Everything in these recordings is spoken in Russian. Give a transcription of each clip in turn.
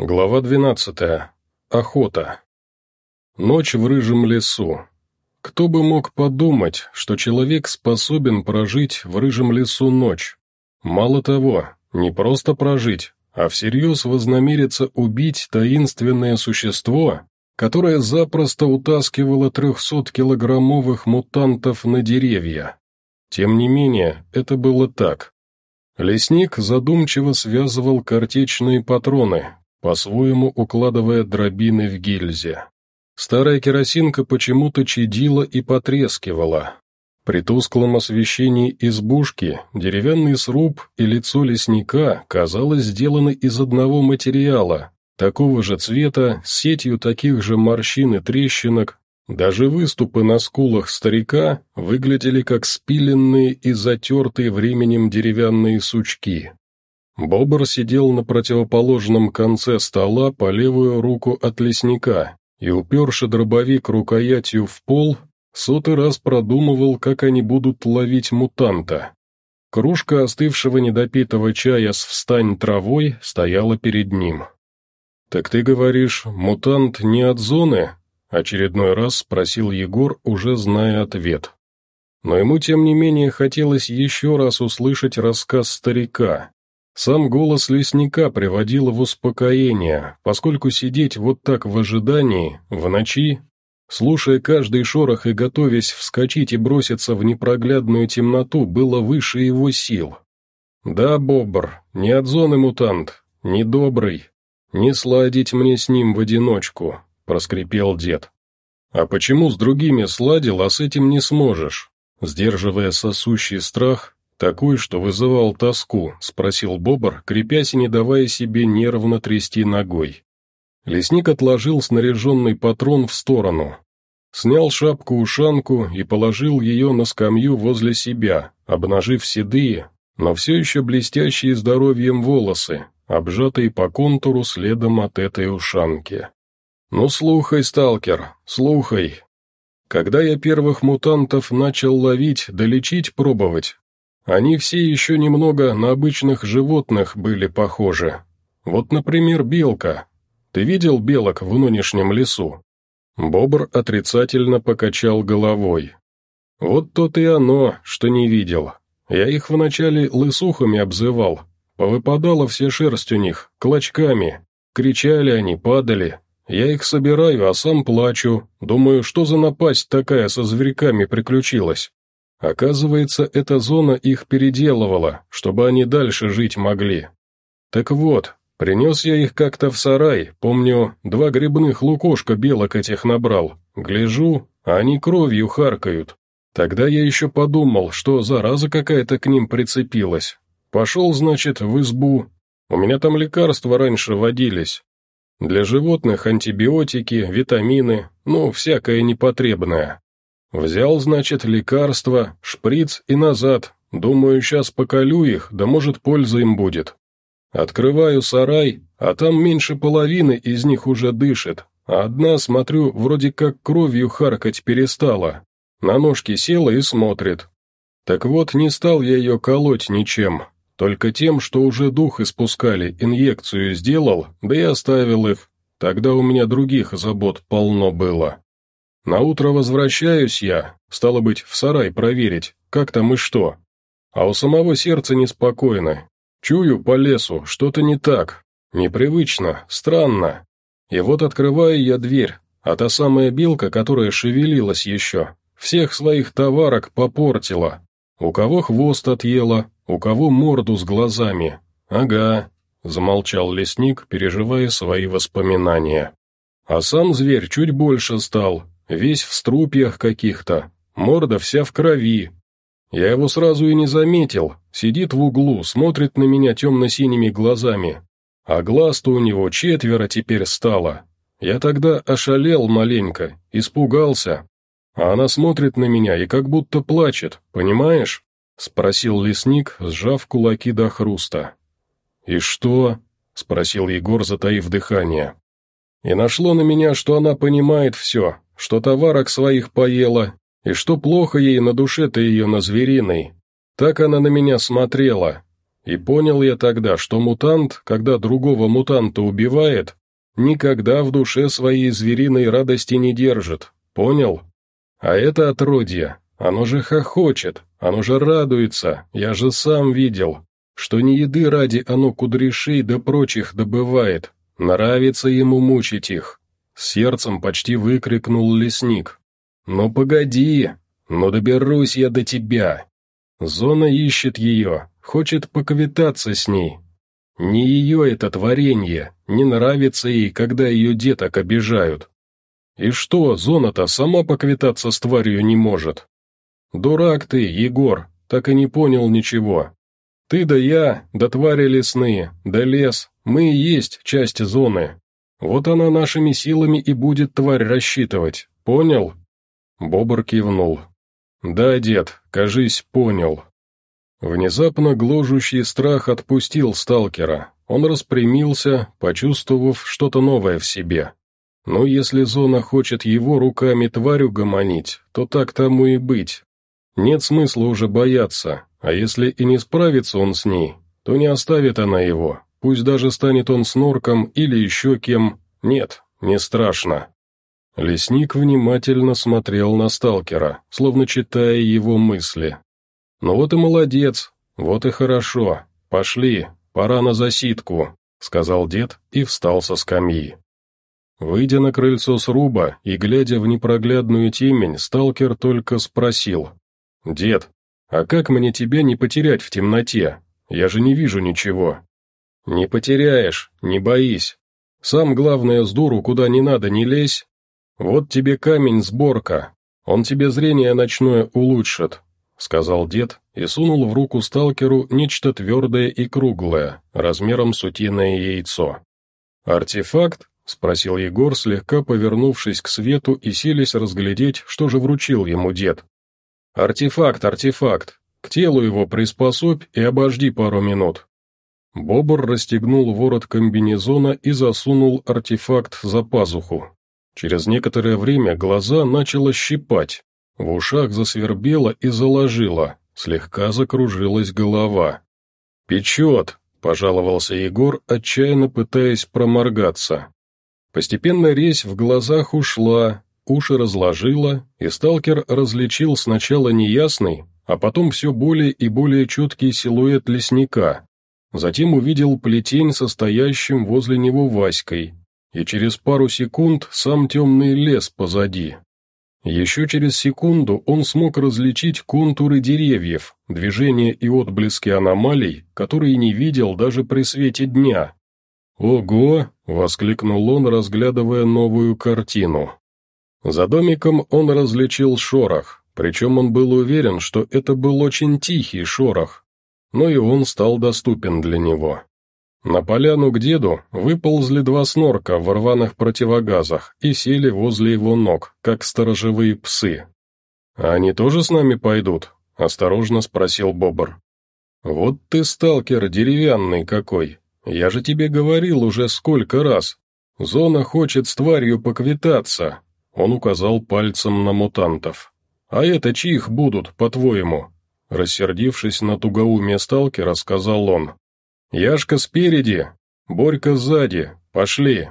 Глава 12. Охота. Ночь в рыжем лесу. Кто бы мог подумать, что человек способен прожить в рыжем лесу ночь? Мало того, не просто прожить, а всерьез вознамериться убить таинственное существо, которое запросто утаскивало 300-килограммовых мутантов на деревья. Тем не менее, это было так. Лесник задумчиво связывал картечные патроны, по-своему укладывая дробины в гильзе. Старая керосинка почему-то чадила и потрескивала. При тусклом освещении избушки деревянный сруб и лицо лесника, казалось, сделаны из одного материала, такого же цвета, с сетью таких же морщин и трещинок. Даже выступы на скулах старика выглядели как спиленные и затертые временем деревянные сучки. Бобр сидел на противоположном конце стола по левую руку от лесника и, уперши дробовик рукоятью в пол, сотый раз продумывал, как они будут ловить мутанта. Кружка остывшего недопитого чая с встань травой стояла перед ним. «Так ты говоришь, мутант не от зоны?» — очередной раз спросил Егор, уже зная ответ. Но ему, тем не менее, хотелось еще раз услышать рассказ старика, сам голос лесника приводил в успокоение, поскольку сидеть вот так в ожидании, в ночи, слушая каждый шорох и готовясь вскочить и броситься в непроглядную темноту, было выше его сил. «Да, Бобр, не от зоны мутант, не добрый, не сладить мне с ним в одиночку», — проскрипел дед. «А почему с другими сладил, а с этим не сможешь?» Сдерживая сосущий страх, «Такой, что вызывал тоску?» — спросил Бобр, крепясь и не давая себе нервно трясти ногой. Лесник отложил снаряженный патрон в сторону. Снял шапку-ушанку и положил ее на скамью возле себя, обнажив седые, но все еще блестящие здоровьем волосы, обжатые по контуру следом от этой ушанки. «Ну, слухай, сталкер, слухай. Когда я первых мутантов начал ловить да пробовать, они все еще немного на обычных животных были похожи. Вот, например, белка. Ты видел белок в нынешнем лесу?» Бобр отрицательно покачал головой. «Вот то и оно, что не видел. Я их вначале лысухами обзывал. Повыпадала все шерсть у них, клочками. Кричали они, падали. Я их собираю, а сам плачу. Думаю, что за напасть такая со зверьками приключилась. Оказывается, эта зона их переделывала, чтобы они дальше жить могли. Так вот, принес я их как-то в сарай, помню, два грибных лукошка белок этих набрал. Гляжу, они кровью харкают. Тогда я еще подумал, что зараза какая-то к ним прицепилась. Пошел, значит, в избу. У меня там лекарства раньше водились. Для животных антибиотики, витамины, ну, всякое непотребное. Взял, значит, лекарство, шприц и назад. Думаю, сейчас поколю их, да может польза им будет. Открываю сарай, а там меньше половины из них уже дышит, а одна, смотрю, вроде как кровью харкать перестала. На ножки села и смотрит. Так вот, не стал я ее колоть ничем, только тем, что уже дух испускали, инъекцию сделал, да и оставил их. Тогда у меня других забот полно было. На утро возвращаюсь я, стало быть, в сарай проверить, как там и что. А у самого сердца неспокойно. Чую по лесу, что-то не так, непривычно, странно. И вот открываю я дверь, а та самая белка, которая шевелилась еще, всех своих товарок попортила. У кого хвост отъела, у кого морду с глазами. Ага, замолчал лесник, переживая свои воспоминания. А сам зверь чуть больше стал, Весь в струпьях каких-то, морда вся в крови. Я его сразу и не заметил, сидит в углу, смотрит на меня темно-синими глазами. А глаз-то у него четверо теперь стало. Я тогда ошалел маленько, испугался. А она смотрит на меня и как будто плачет, понимаешь? Спросил лесник, сжав кулаки до хруста. «И что?» — спросил Егор, затаив дыхание. И нашло на меня, что она понимает все, что товарок своих поела, и что плохо ей на душе-то ее на звериной. Так она на меня смотрела. И понял я тогда, что мутант, когда другого мутанта убивает, никогда в душе своей звериной радости не держит, понял? А это отродье, оно же хохочет, оно же радуется, я же сам видел, что не еды ради оно кудряшей да прочих добывает, нравится ему мучить их. Сердцем почти выкрикнул лесник. «Ну погоди, ну доберусь я до тебя!» Зона ищет ее, хочет поквитаться с ней. Не ее это творение, не нравится ей, когда ее деток обижают. И что, зона-то сама поквитаться с тварью не может? Дурак ты, Егор, так и не понял ничего. Ты да я, да твари лесные, да лес, мы и есть часть зоны. Вот она нашими силами и будет тварь рассчитывать, понял?» Бобр кивнул. «Да, дед, кажись, понял». Внезапно гложущий страх отпустил сталкера. Он распрямился, почувствовав что-то новое в себе. Но если зона хочет его руками тварю гомонить, то так тому и быть. Нет смысла уже бояться, а если и не справится он с ней, то не оставит она его, пусть даже станет он снорком или еще кем, нет, не страшно. Лесник внимательно смотрел на сталкера, словно читая его мысли. «Ну вот и молодец, вот и хорошо, пошли, пора на засидку», — сказал дед и встал со скамьи. Выйдя на крыльцо сруба и глядя в непроглядную темень, сталкер только спросил. «Дед, а как мне тебя не потерять в темноте? Я же не вижу ничего». «Не потеряешь, не боись. Сам, главное, с дуру куда не надо не лезь. Вот тебе камень-сборка, он тебе зрение ночное улучшит», — сказал дед и сунул в руку сталкеру нечто твердое и круглое, размером с утиное яйцо. «Артефакт?» — спросил Егор, слегка повернувшись к свету и силясь разглядеть, что же вручил ему дед. «Артефакт, артефакт. К телу его приспособь и обожди пару минут». Бобр расстегнул ворот комбинезона и засунул артефакт за пазуху. Через некоторое время глаза начало щипать, в ушах засвербело и заложило, слегка закружилась голова. «Печет», — пожаловался Егор, отчаянно пытаясь проморгаться. Постепенно резь в глазах ушла, уши разложила, и сталкер различил сначала неясный, а потом все более и более четкий силуэт лесника. Затем увидел плетень, состоящим возле него Васькой, и через пару секунд сам темный лес позади. Еще через секунду он смог различить контуры деревьев, движения и отблески аномалий, которые не видел даже при свете дня, «Ого!» — воскликнул он, разглядывая новую картину. За домиком он различил шорох, причем он был уверен, что это был очень тихий шорох, но и он стал доступен для него. На поляну к деду выползли два снорка в рваных противогазах и сели возле его ног, как сторожевые псы. «А они тоже с нами пойдут?» — осторожно спросил Бобр. «Вот ты, сталкер, деревянный какой!» «Я же тебе говорил уже сколько раз. Зона хочет с тварью поквитаться», — он указал пальцем на мутантов. «А это чьих будут, по-твоему?» Рассердившись на тугоумие сталкера, сказал он. «Яшка спереди, Борька сзади, пошли».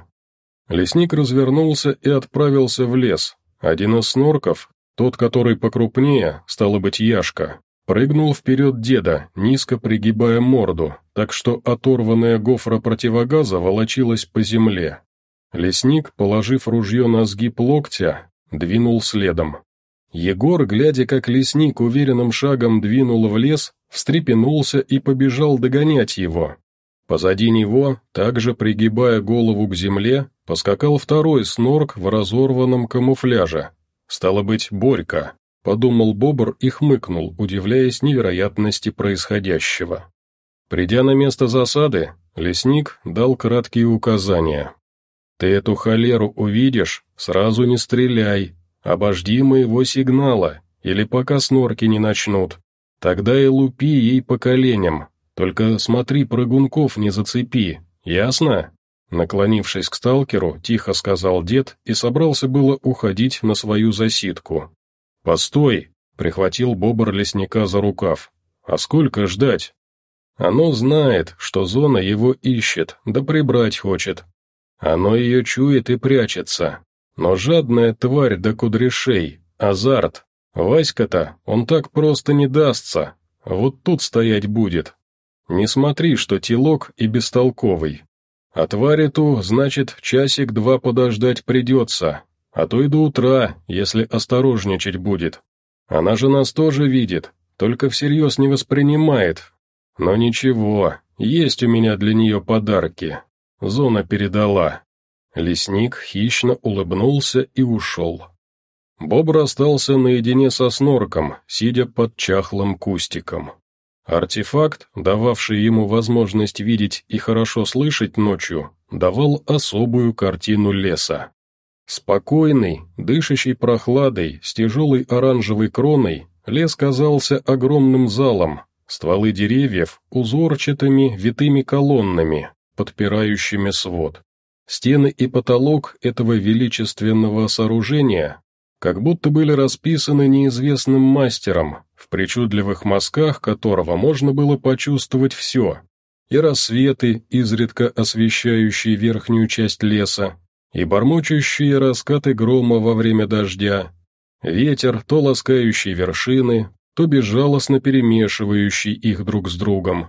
Лесник развернулся и отправился в лес. Один из снорков, тот, который покрупнее, стало быть, Яшка, Прыгнул вперед деда, низко пригибая морду, так что оторванная гофра противогаза волочилась по земле. Лесник, положив ружье на сгиб локтя, двинул следом. Егор, глядя, как лесник уверенным шагом двинул в лес, встрепенулся и побежал догонять его. Позади него, также пригибая голову к земле, поскакал второй снорк в разорванном камуфляже. Стало быть, Борька. — подумал Бобр и хмыкнул, удивляясь невероятности происходящего. Придя на место засады, лесник дал краткие указания. «Ты эту холеру увидишь, сразу не стреляй, обожди моего сигнала, или пока снорки не начнут. Тогда и лупи ей по коленям, только смотри, прыгунков не зацепи, ясно?» Наклонившись к сталкеру, тихо сказал дед и собрался было уходить на свою засидку. «Постой!» — прихватил бобр лесника за рукав. «А сколько ждать?» Оно знает, что зона его ищет, да прибрать хочет. Оно ее чует и прячется. Но жадная тварь до кудряшей, азарт. Васька-то, он так просто не дастся. Вот тут стоять будет. Не смотри, что телок и бестолковый. А тварь эту, значит, часик-два подождать придется, а то и до утра, если осторожничать будет. Она же нас тоже видит, только всерьез не воспринимает. Но ничего, есть у меня для нее подарки. Зона передала. Лесник хищно улыбнулся и ушел. Бобр остался наедине со снорком, сидя под чахлым кустиком. Артефакт, дававший ему возможность видеть и хорошо слышать ночью, давал особую картину леса. Спокойный, дышащий прохладой, с тяжелой оранжевой кроной, лес казался огромным залом, стволы деревьев узорчатыми витыми колоннами, подпирающими свод. Стены и потолок этого величественного сооружения как будто были расписаны неизвестным мастером, в причудливых мазках которого можно было почувствовать все, и рассветы, изредка освещающие верхнюю часть леса, и бормочущие раскаты грома во время дождя, ветер, то ласкающий вершины, то безжалостно перемешивающий их друг с другом,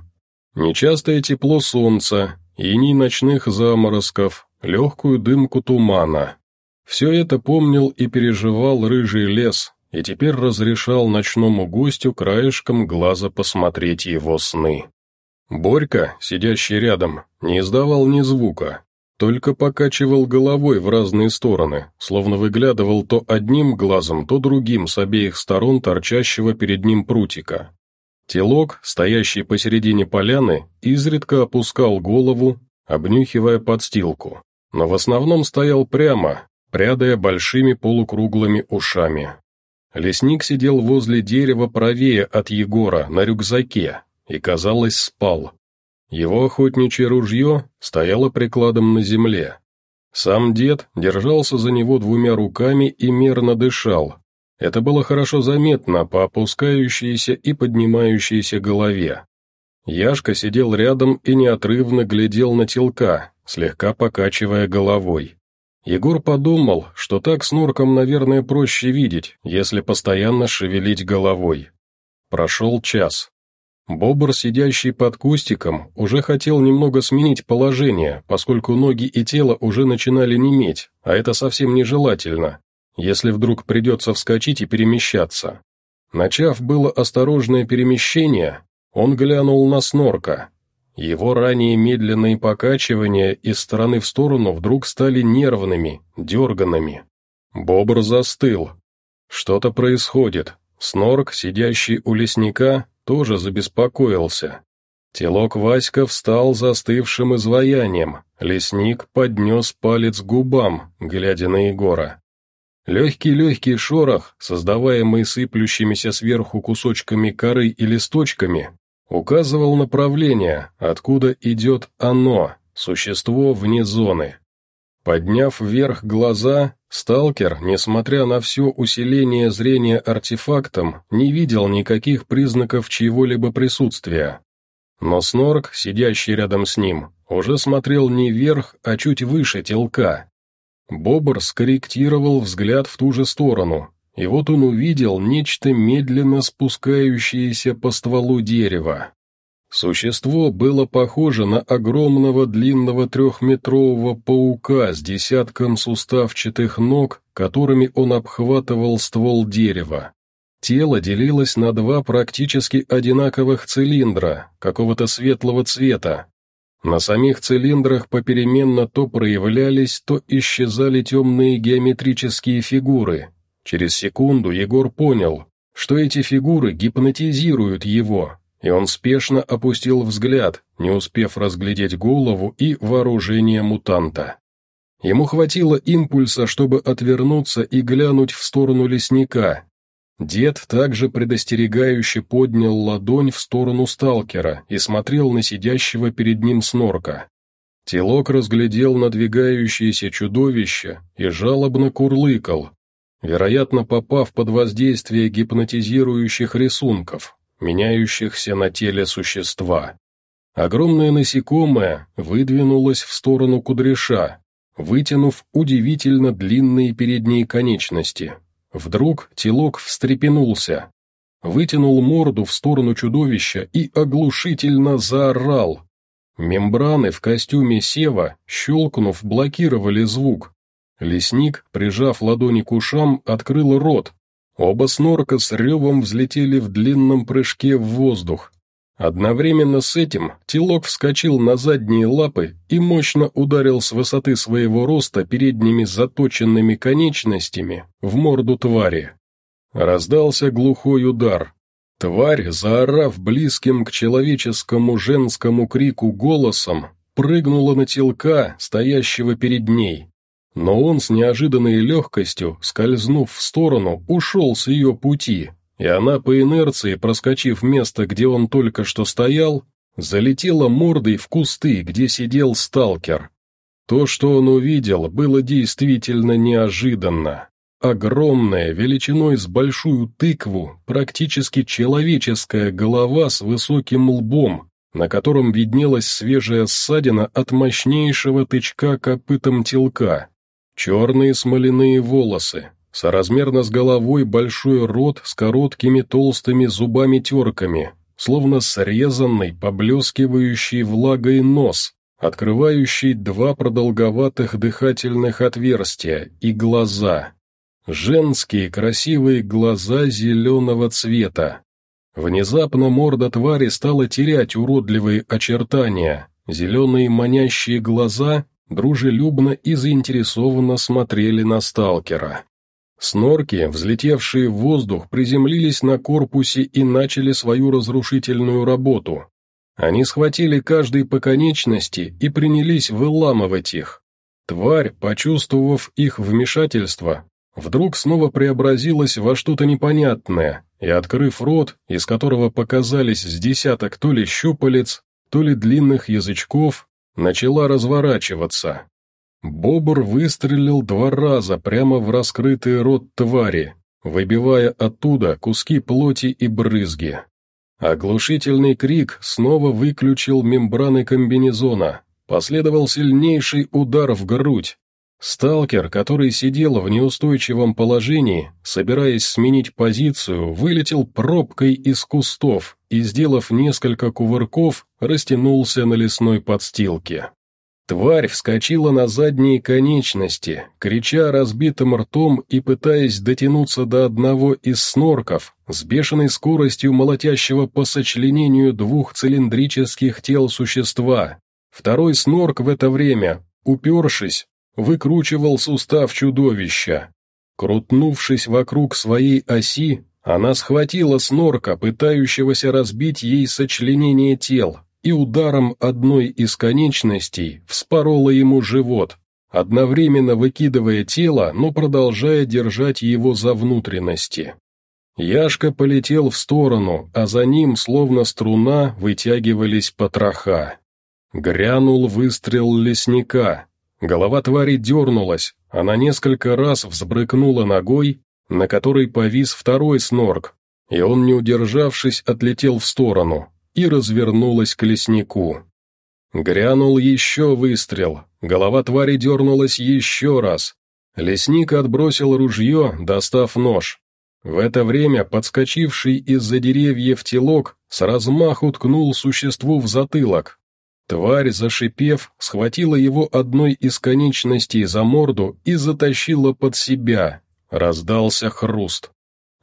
нечастое тепло солнца, иней ночных заморозков, легкую дымку тумана. Все это помнил и переживал рыжий лес, и теперь разрешал ночному гостю краешком глаза посмотреть его сны. Борька, сидящий рядом, не издавал ни звука, только покачивал головой в разные стороны, словно выглядывал то одним глазом, то другим с обеих сторон торчащего перед ним прутика. Телок, стоящий посередине поляны, изредка опускал голову, обнюхивая подстилку, но в основном стоял прямо, прядая большими полукруглыми ушами. Лесник сидел возле дерева правее от Егора на рюкзаке и, казалось, спал. Его охотничье ружье стояло прикладом на земле. Сам дед держался за него двумя руками и мерно дышал. Это было хорошо заметно по опускающейся и поднимающейся голове. Яшка сидел рядом и неотрывно глядел на телка, слегка покачивая головой. Егор подумал, что так с норком, наверное, проще видеть, если постоянно шевелить головой. Прошел час. Бобр, сидящий под кустиком, уже хотел немного сменить положение, поскольку ноги и тело уже начинали неметь, а это совсем нежелательно, если вдруг придется вскочить и перемещаться. Начав было осторожное перемещение, он глянул на снорка, его ранее медленные покачивания из стороны в сторону вдруг стали нервными, дерганными. Бобр застыл. Что-то происходит. Снорк, сидящий у лесника, тоже забеспокоился. Телок Васька встал застывшим изваянием, лесник поднес палец к губам, глядя на Егора. Легкий-легкий шорох, создаваемый сыплющимися сверху кусочками коры и листочками, указывал направление, откуда идет оно, существо вне зоны. Подняв вверх глаза, сталкер, несмотря на все усиление зрения артефактом, не видел никаких признаков чьего-либо присутствия. Но Снорк, сидящий рядом с ним, уже смотрел не вверх, а чуть выше телка. Бобр скорректировал взгляд в ту же сторону, и вот он увидел нечто медленно спускающееся по стволу дерева. Существо было похоже на огромного длинного трехметрового паука с десятком суставчатых ног, которыми он обхватывал ствол дерева. Тело делилось на два практически одинаковых цилиндра, какого-то светлого цвета. На самих цилиндрах попеременно то проявлялись, то исчезали темные геометрические фигуры, Через секунду Егор понял, что эти фигуры гипнотизируют его, и он спешно опустил взгляд, не успев разглядеть голову и вооружение мутанта. Ему хватило импульса, чтобы отвернуться и глянуть в сторону лесника. Дед также предостерегающе поднял ладонь в сторону сталкера и смотрел на сидящего перед ним снорка. Телок разглядел надвигающееся чудовище и жалобно курлыкал, вероятно попав под воздействие гипнотизирующих рисунков, меняющихся на теле существа. Огромное насекомое выдвинулось в сторону кудряша, вытянув удивительно длинные передние конечности. Вдруг телок встрепенулся, вытянул морду в сторону чудовища и оглушительно заорал. Мембраны в костюме Сева, щелкнув, блокировали звук. Лесник, прижав ладони к ушам, открыл рот. Оба снорка с ревом взлетели в длинном прыжке в воздух, Одновременно с этим телок вскочил на задние лапы и мощно ударил с высоты своего роста передними заточенными конечностями в морду твари. Раздался глухой удар. Тварь, заорав близким к человеческому женскому крику голосом, прыгнула на телка, стоящего перед ней. Но он с неожиданной легкостью, скользнув в сторону, ушел с ее пути, и она по инерции, проскочив место, где он только что стоял, залетела мордой в кусты, где сидел сталкер. То, что он увидел, было действительно неожиданно. Огромная, величиной с большую тыкву, практически человеческая голова с высоким лбом, на котором виднелась свежая ссадина от мощнейшего тычка копытом телка, черные смоляные волосы, Соразмерно с головой большой рот с короткими толстыми зубами-терками, словно срезанный, поблескивающий влагой нос, открывающий два продолговатых дыхательных отверстия и глаза. Женские красивые глаза зеленого цвета. Внезапно морда твари стала терять уродливые очертания, зеленые манящие глаза дружелюбно и заинтересованно смотрели на сталкера. Снорки, взлетевшие в воздух, приземлились на корпусе и начали свою разрушительную работу. Они схватили каждый по конечности и принялись выламывать их. Тварь, почувствовав их вмешательство, вдруг снова преобразилась во что-то непонятное и, открыв рот, из которого показались с десяток то ли щупалец, то ли длинных язычков, начала разворачиваться. Бобр выстрелил два раза прямо в раскрытый рот твари, выбивая оттуда куски плоти и брызги. Оглушительный крик снова выключил мембраны комбинезона. Последовал сильнейший удар в грудь. Сталкер, который сидел в неустойчивом положении, собираясь сменить позицию, вылетел пробкой из кустов и, сделав несколько кувырков, растянулся на лесной подстилке. Тварь вскочила на задние конечности, крича разбитым ртом и пытаясь дотянуться до одного из снорков, с бешеной скоростью молотящего по сочленению двух цилиндрических тел существа. Второй снорк в это время, упершись, выкручивал сустав чудовища. Крутнувшись вокруг своей оси, она схватила снорка, пытающегося разбить ей сочленение тел, и ударом одной из конечностей вспорола ему живот, одновременно выкидывая тело, но продолжая держать его за внутренности. Яшка полетел в сторону, а за ним, словно струна, вытягивались потроха. Грянул выстрел лесника. Голова твари дернулась, она несколько раз взбрыкнула ногой, на которой повис второй снорк, и он, не удержавшись, отлетел в сторону, и развернулась к леснику. Грянул еще выстрел, голова твари дернулась еще раз. Лесник отбросил ружье, достав нож. В это время подскочивший из-за деревьев телок с размаху ткнул существу в затылок. Тварь, зашипев, схватила его одной из конечностей за морду и затащила под себя. Раздался хруст.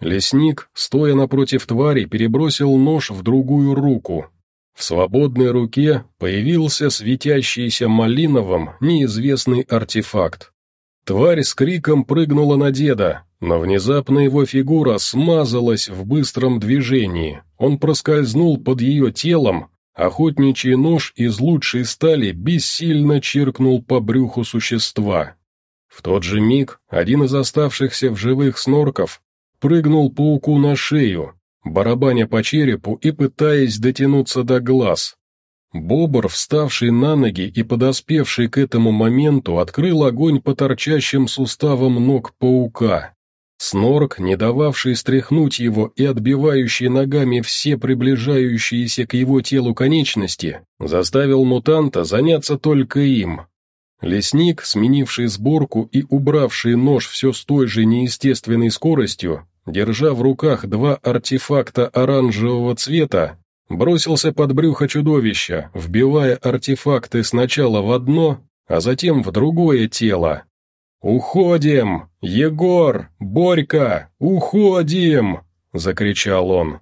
Лесник, стоя напротив твари, перебросил нож в другую руку. В свободной руке появился светящийся малиновым неизвестный артефакт. Тварь с криком прыгнула на деда, но внезапно его фигура смазалась в быстром движении. Он проскользнул под ее телом, охотничий нож из лучшей стали бессильно чиркнул по брюху существа. В тот же миг один из оставшихся в живых снорков прыгнул пауку на шею, барабаня по черепу и пытаясь дотянуться до глаз. Бобр, вставший на ноги и подоспевший к этому моменту, открыл огонь по торчащим суставам ног паука. Снорк, не дававший стряхнуть его и отбивающий ногами все приближающиеся к его телу конечности, заставил мутанта заняться только им. Лесник, сменивший сборку и убравший нож все с той же неестественной скоростью, держа в руках два артефакта оранжевого цвета, бросился под брюхо чудовища, вбивая артефакты сначала в одно, а затем в другое тело. «Уходим! Егор! Борька! Уходим!» — закричал он.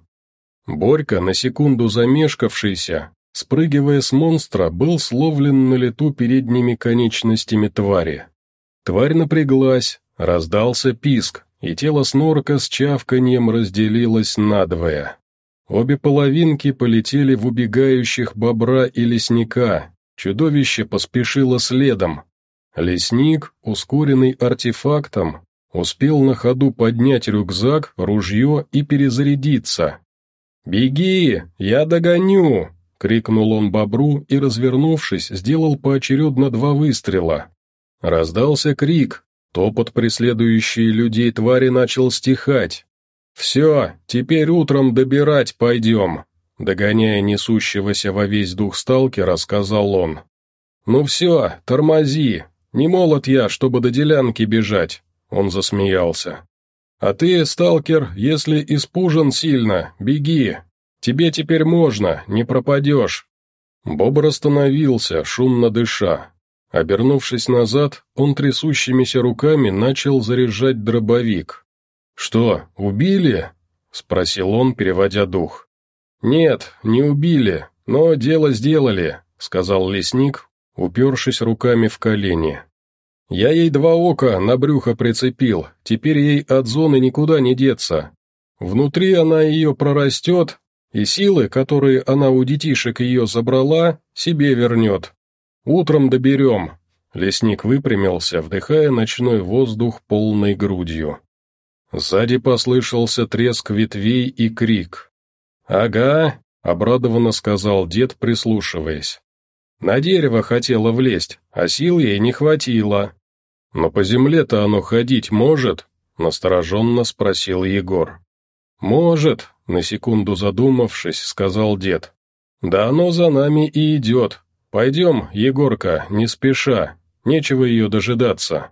Борька, на секунду замешкавшийся, спрыгивая с монстра, был словлен на лету передними конечностями твари. Тварь напряглась, раздался писк, и тело снорка с чавканьем разделилось надвое. Обе половинки полетели в убегающих бобра и лесника, чудовище поспешило следом, Лесник, ускоренный артефактом, успел на ходу поднять рюкзак, ружье и перезарядиться. «Беги, я догоню!» — крикнул он бобру и, развернувшись, сделал поочередно два выстрела. Раздался крик, топот преследующей людей твари начал стихать. «Все, теперь утром добирать пойдем», — догоняя несущегося во весь дух сталкера, сказал он. «Ну все, тормози, «Не молод я, чтобы до делянки бежать», — он засмеялся. «А ты, сталкер, если испужен сильно, беги. Тебе теперь можно, не пропадешь». Бобр остановился, шумно дыша. Обернувшись назад, он трясущимися руками начал заряжать дробовик. «Что, убили?» — спросил он, переводя дух. «Нет, не убили, но дело сделали», — сказал лесник, упершись руками в колени. «Я ей два ока на брюхо прицепил, теперь ей от зоны никуда не деться. Внутри она ее прорастет, и силы, которые она у детишек ее забрала, себе вернет. Утром доберем». Лесник выпрямился, вдыхая ночной воздух полной грудью. Сзади послышался треск ветвей и крик. «Ага», — обрадованно сказал дед, прислушиваясь. На дерево хотела влезть, а сил ей не хватило. Но по земле-то оно ходить может? Настороженно спросил Егор. Может, на секунду задумавшись, сказал дед. Да оно за нами и идет. Пойдем, Егорка, не спеша, нечего ее дожидаться.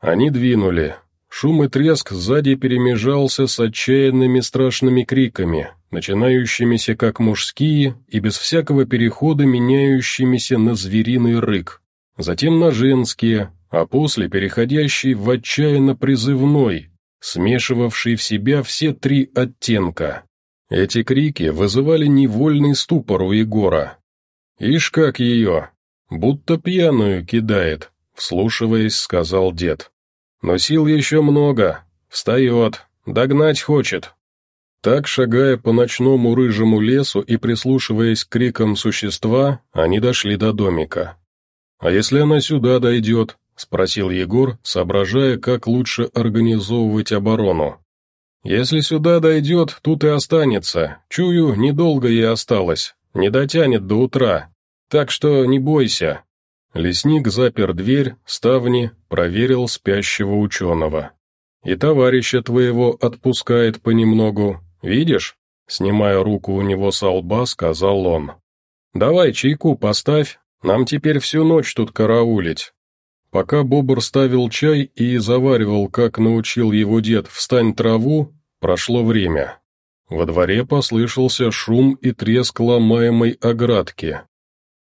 Они двинули. Шум и треск сзади перемежался с отчаянными страшными криками, начинающимися как мужские и без всякого перехода меняющимися на звериный рык, затем на женские, а после переходящий в отчаянно призывной, смешивавший в себя все три оттенка. Эти крики вызывали невольный ступор у Егора. «Ишь как ее! Будто пьяную кидает», — вслушиваясь, сказал дед. «Но сил еще много. Встает. Догнать хочет. Так, шагая по ночному рыжему лесу и прислушиваясь к крикам существа, они дошли до домика. «А если она сюда дойдет?» — спросил Егор, соображая, как лучше организовывать оборону. «Если сюда дойдет, тут и останется. Чую, недолго ей осталось. Не дотянет до утра. Так что не бойся». Лесник запер дверь, ставни, проверил спящего ученого. «И товарища твоего отпускает понемногу, Видишь?» Снимая руку у него со лба, сказал он. «Давай чайку поставь, нам теперь всю ночь тут караулить». Пока Бобр ставил чай и заваривал, как научил его дед, «встань траву», прошло время. Во дворе послышался шум и треск ломаемой оградки.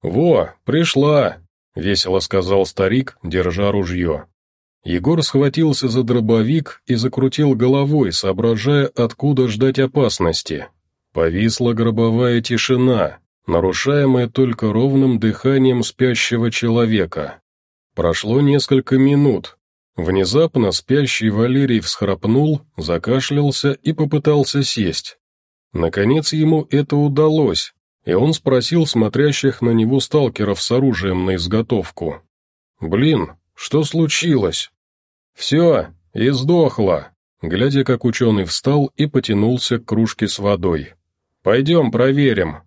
«Во, пришла!» — весело сказал старик, держа ружье. Егор схватился за дробовик и закрутил головой, соображая, откуда ждать опасности. Повисла гробовая тишина, нарушаемая только ровным дыханием спящего человека. Прошло несколько минут. Внезапно спящий Валерий всхрапнул, закашлялся и попытался сесть. Наконец ему это удалось, и он спросил смотрящих на него сталкеров с оружием на изготовку. «Блин, что случилось?» «Все, и сдохла», глядя, как ученый встал и потянулся к кружке с водой. «Пойдем проверим».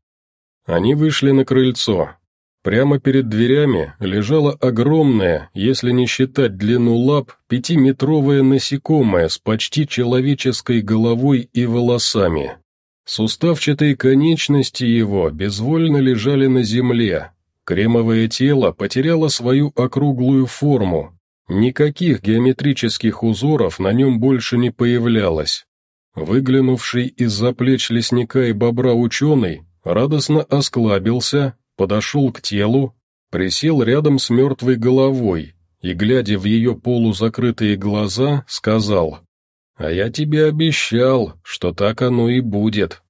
Они вышли на крыльцо. Прямо перед дверями лежало огромное, если не считать длину лап, пятиметровое насекомое с почти человеческой головой и волосами. Суставчатые конечности его безвольно лежали на земле. Кремовое тело потеряло свою округлую форму. Никаких геометрических узоров на нем больше не появлялось. Выглянувший из-за плеч лесника и бобра ученый радостно осклабился, подошел к телу, присел рядом с мертвой головой и, глядя в ее полузакрытые глаза, сказал, «А я тебе обещал, что так оно и будет».